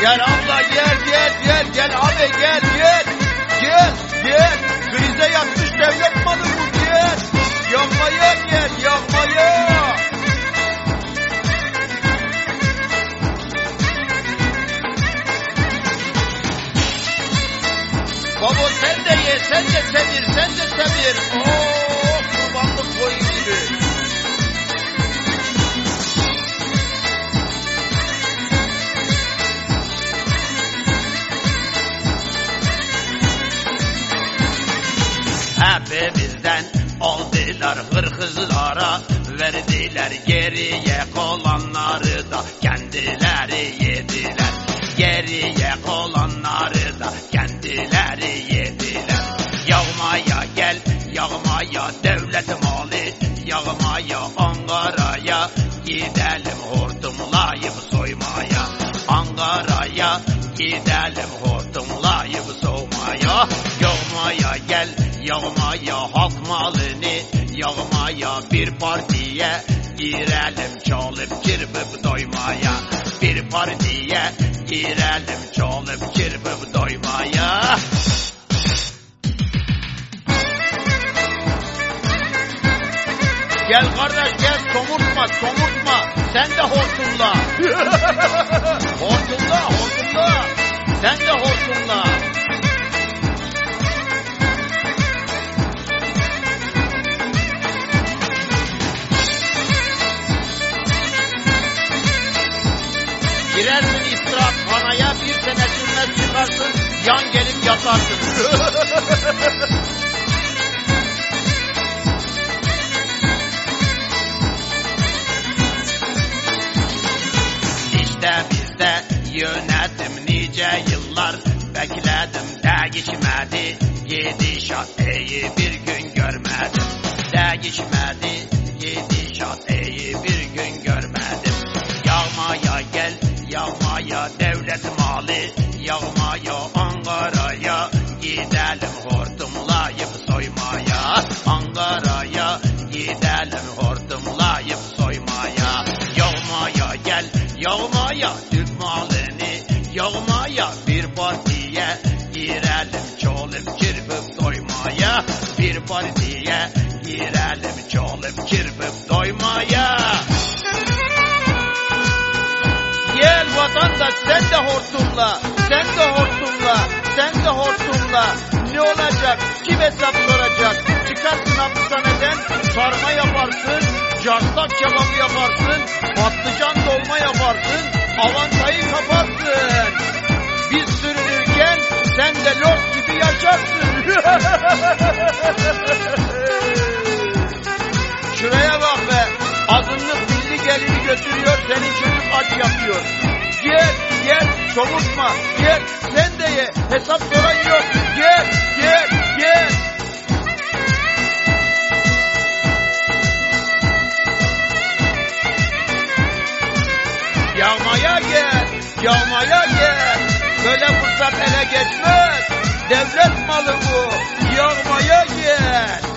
Gel abla gel gel gel gel abi gel gel. Gel gel. Krize yatmış devlet malı bu gel. Yanmaya gel yanmaya. Baba sen de ye, sen de sevir, sen de sevir. Oh, kurbanlık koyun gibi. Hepimizden aldılar hırkızlara Verdiler geriye kalanları da kendileri yediler. Geriye kalanları da kendileri yediler. Yağmaya gel yağmaya devlet malı Yağmaya Ankara'ya gidelim hortumlayıp soymaya. Ankara'ya gidelim hortumlayıp yağmaya halk malını Yağmaya bir partiye girelim çalıp çırpıp doymaya. Bir partiye girelim çalıp çırpıp doymaya. Gel kardeş gel somurtma somurtma. Sen de hortumla Girersin istirahathanaya bir sene sürmez çıkarsın yan gelip yatarsın. İşte bizde yönetim nice yıllar bekledim değişmedi gidişat iyi bir gün görmedim değişmedi gidişat yağmaya devlet malı yağmaya Ankara'ya gidelim hortumlayıp soymaya. Ankara'ya gidelim hortumlayıp soymaya. Yağmaya gel yağmaya Türk malını yağmaya bir partiye girelim çalıp çırpıp doymaya. Bir partiye girelim çalıp çırpıp doymaya vatandaş sen de hortumla, sen de hortumla, sen de hortumla. Ne olacak? Kim hesap soracak? Çıkarsın hapishaneden, sarma yaparsın, carsak kebabı yaparsın, patlıcan dolma yaparsın, avantayı kaparsın. Biz sürünürken sen de lord gibi yaşarsın. Şuraya bak be. Azınlık milli gelini götürüyor, senin çocuk aç yapıyor. Somurtma, gel, sen de ye, hesap soran yok. Gel, gel, gel. Yağmaya gel, yağmaya gel. Böyle fırsat ele geçmez. Devlet malı bu. Yağmaya gel.